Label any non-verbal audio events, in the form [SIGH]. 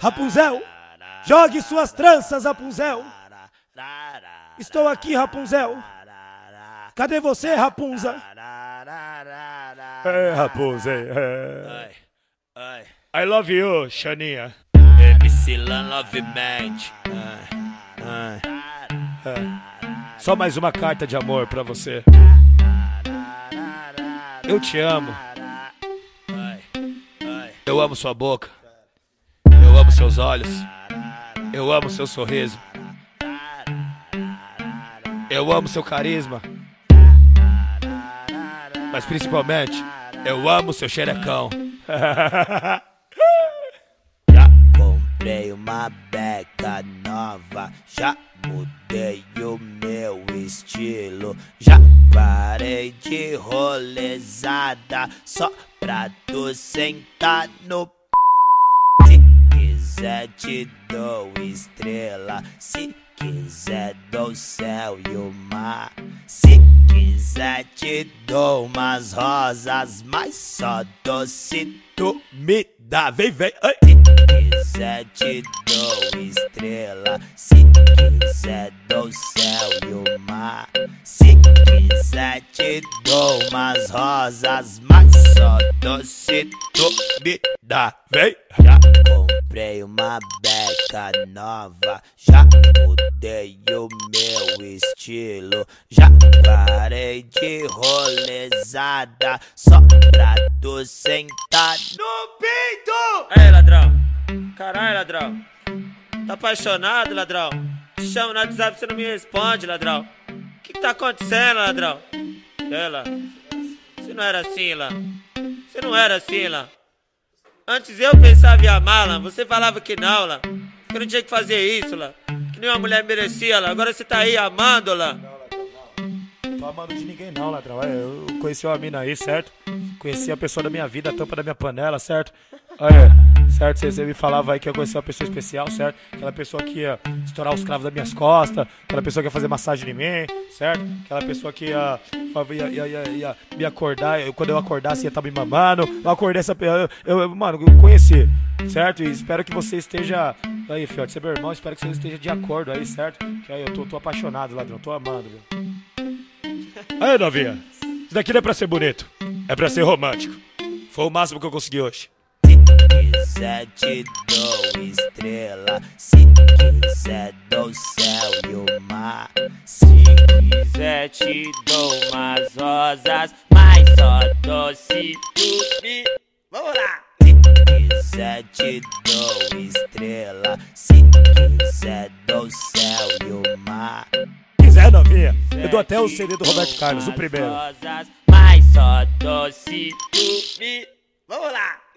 Rapunzel, jogue suas tranças, Rapunzel. Estou aqui, Rapunzel. Cadê você, Rapunzel? É, Rapunzel. É. I love you, Xaninha. MC Lan Love Mente. É. Só mais uma carta de amor pra você. Eu te amo. Eu amo sua boca. Amo seus olhos. Eu amo seu sorriso. Eu amo seu carisma. Mas principalmente, eu amo seu xerecão. [LAUGHS] Já comprei uma beca nova. Já mudei o meu estilo. Já parei de rolezada. Só pra tu sentar no quiser te dou estrela. Se quiser dou céu e o mar. Se quiser te dou umas rosas, mas só doce tu me dá. Vem, vem, ai. Se quiser te dou estrela, se quiser dou céu e o mar. Se quiser te dou umas rosas, mas só doce tu me dá. Vem. Já comprei uma beca nova, já mudei o meu estilo, já parei de rolezada, só pra tu sentar no peito. Aí, ladrão. Caralho, ladrão. Tá apaixonado, ladrão? Te chamo no WhatsApp, você não me responde, ladrão. O que, que tá acontecendo, ladrão? Ela. Você não era assim, lá. Você não era assim, lá. Antes eu pensava em amar, lá. Você falava que não, lá. Que não tinha que fazer isso, lá. Que nenhuma mulher merecia, lá. Agora você tá aí amando, lá. Não tô amando de ninguém não, ladrão. Eu conheci uma mina aí, certo? Conheci a pessoa da minha vida, a tampa da minha panela, certo? É, certo? Você, me falava aí que eu conheci uma pessoa especial, certo? Aquela pessoa que ia estourar os cravos das minhas costas, aquela pessoa que ia fazer massagem em mim, certo? Aquela pessoa que ia, ia, ia, ia, ia me acordar, eu, quando eu acordasse ia estar me mamando. Eu acordei essa pessoa, eu, eu, mano, eu conheci, certo? E espero que você esteja. Aí, Fiote, você é meu irmão, espero que você esteja de acordo aí, certo? Que aí eu tô, tô apaixonado, ladrão, tô amando, viu? [LAUGHS] Aí, novinha. Isso daqui não é pra ser bonito. É pra ser romântico. Foi o máximo que eu consegui hoje. Se quiser te dou estrela, se quiser dou céu e o mar. Se quiser te dou umas rosas, mas só doce tu me. Vamos lá! Se quiser te dou estrela, se quiser dou céu e o mar. quiser, novinha, eu dou até o CD do Roberto Carlos, o primeiro. Rosas, mas só doce tu me. Vamos lá!